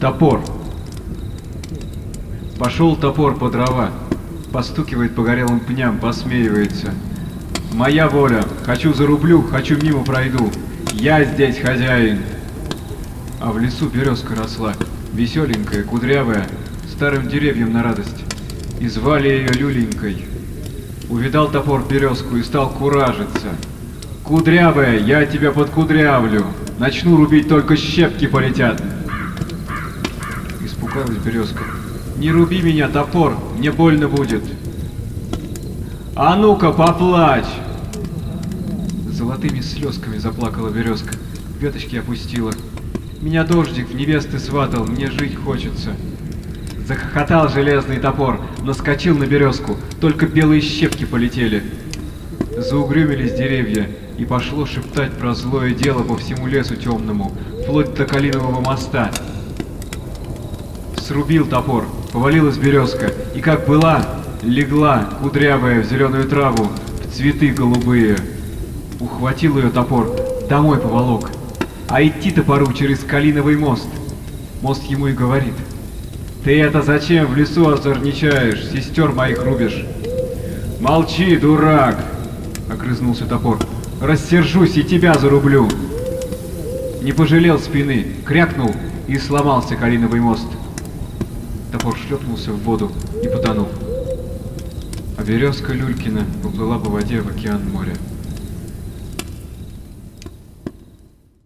Топор. Пошел топор по дрова. Постукивает по горелым пням, посмеивается. Моя воля. Хочу зарублю, хочу мимо пройду. Я здесь хозяин. А в лесу березка росла. Веселенькая, кудрявая, старым деревьям на радость. И звали ее Люленькой. Увидал топор березку и стал куражиться. Кудрявая, я тебя подкудрявлю. Начну рубить, только щепки полетят. Испугалась березка. Не руби меня, топор, мне больно будет. А ну-ка, поплачь! Золотыми слезками заплакала березка. Веточки опустила. Меня дождик в невесты сватал, мне жить хочется. Захохотал железный топор, наскочил на березку, только белые щепки полетели. Заугрюмились деревья, и пошло шептать про злое дело по всему лесу темному, вплоть до Калинового моста. Срубил топор, повалилась березка, и как была, легла, кудрявая, в зеленую траву, в цветы голубые. Ухватил ее топор, домой поволок. А идти топору через Калиновый мост. Мост ему и говорит. Ты это зачем в лесу озорничаешь, сестер моих рубишь? Молчи, дурак! Огрызнулся топор. Рассержусь и тебя зарублю. Не пожалел спины, крякнул и сломался Калиновый мост. Топор шлепнулся в воду и потонул. А березка Люлькина поплыла по воде в океан моря.